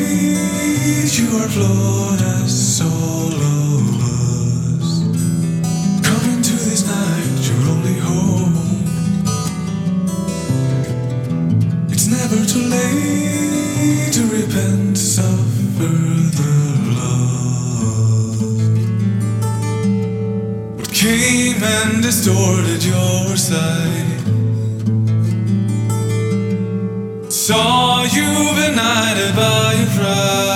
your you are flawed as all of us. Come into this night, your only home. It's never too late to repent, suffer the love. What came and distorted your sight? Saw you benighted by your pride.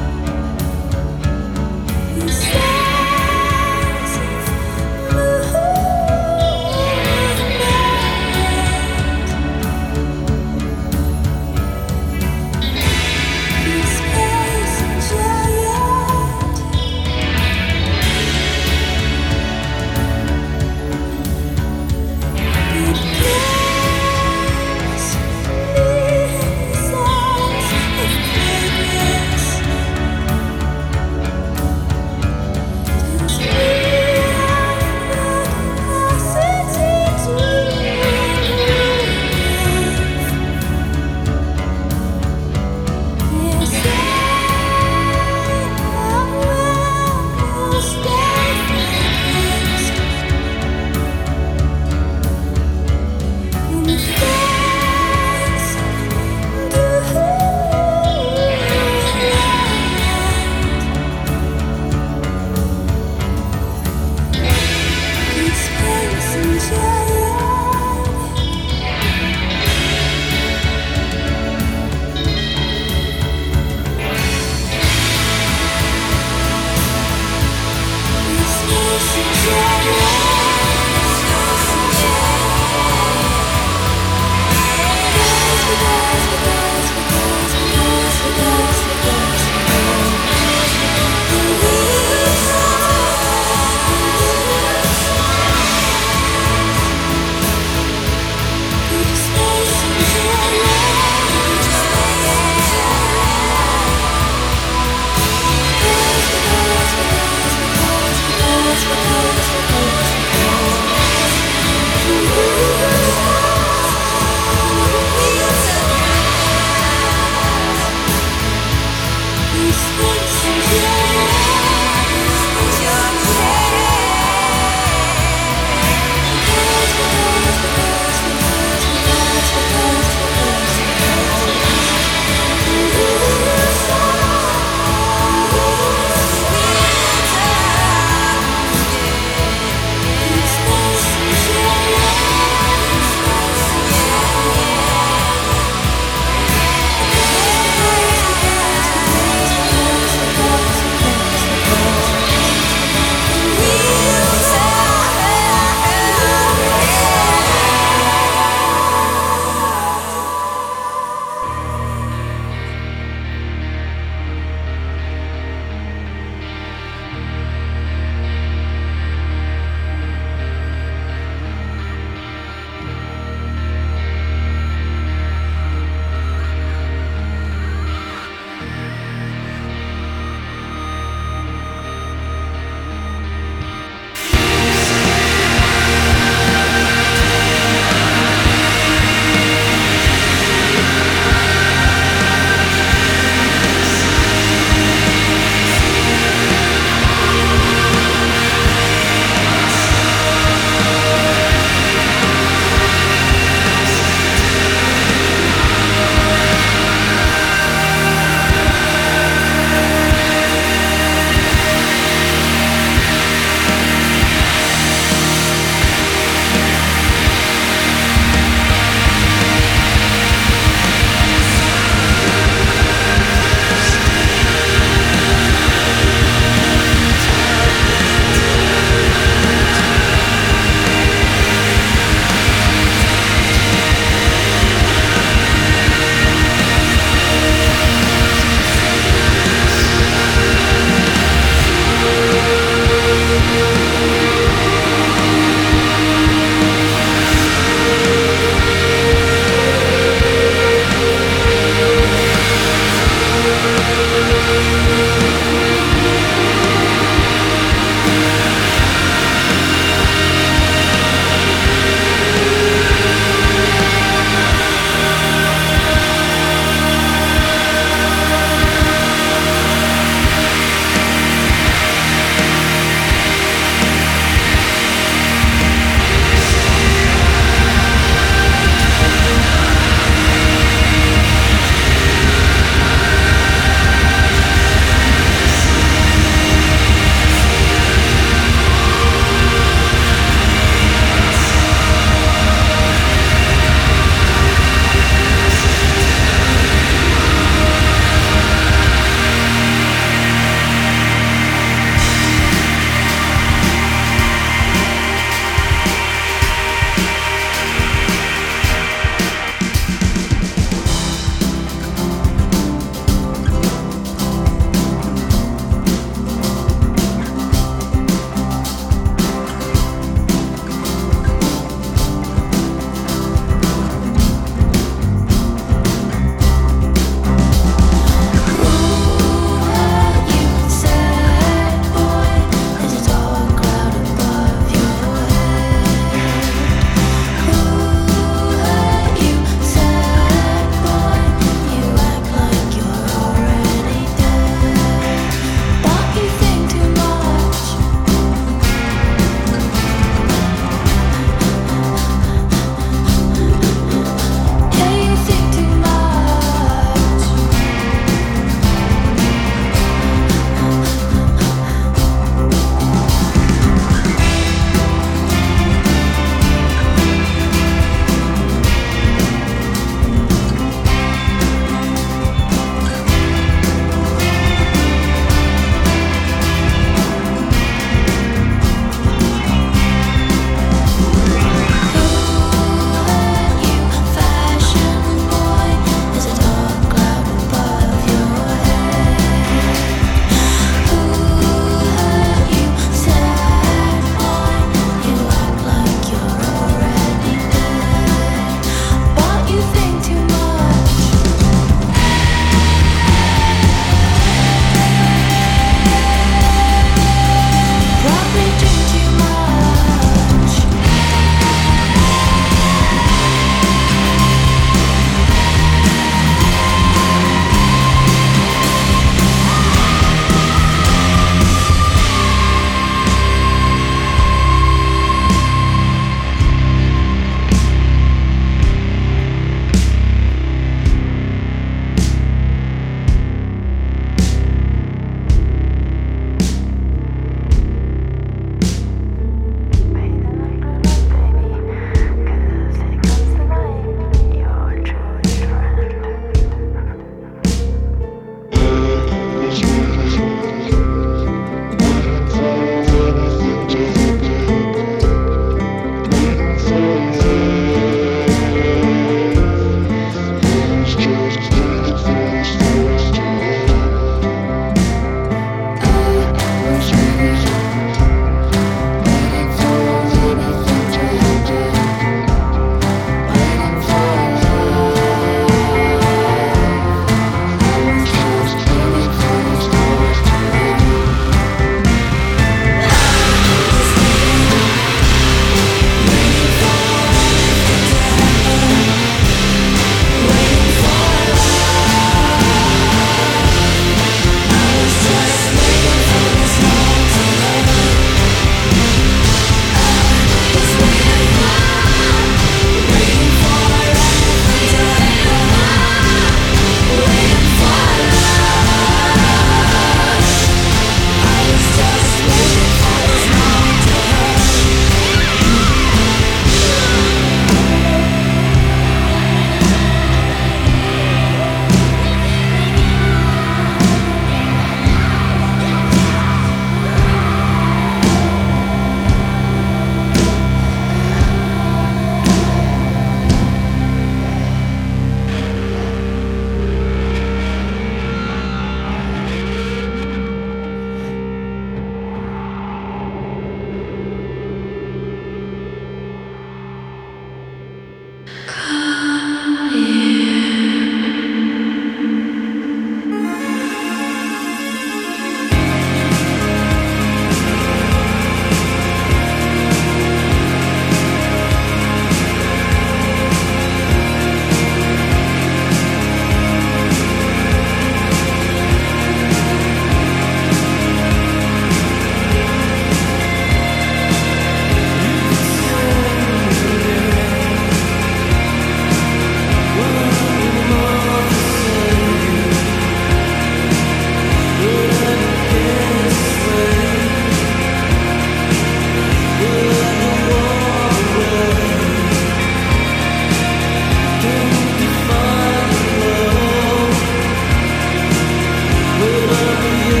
you.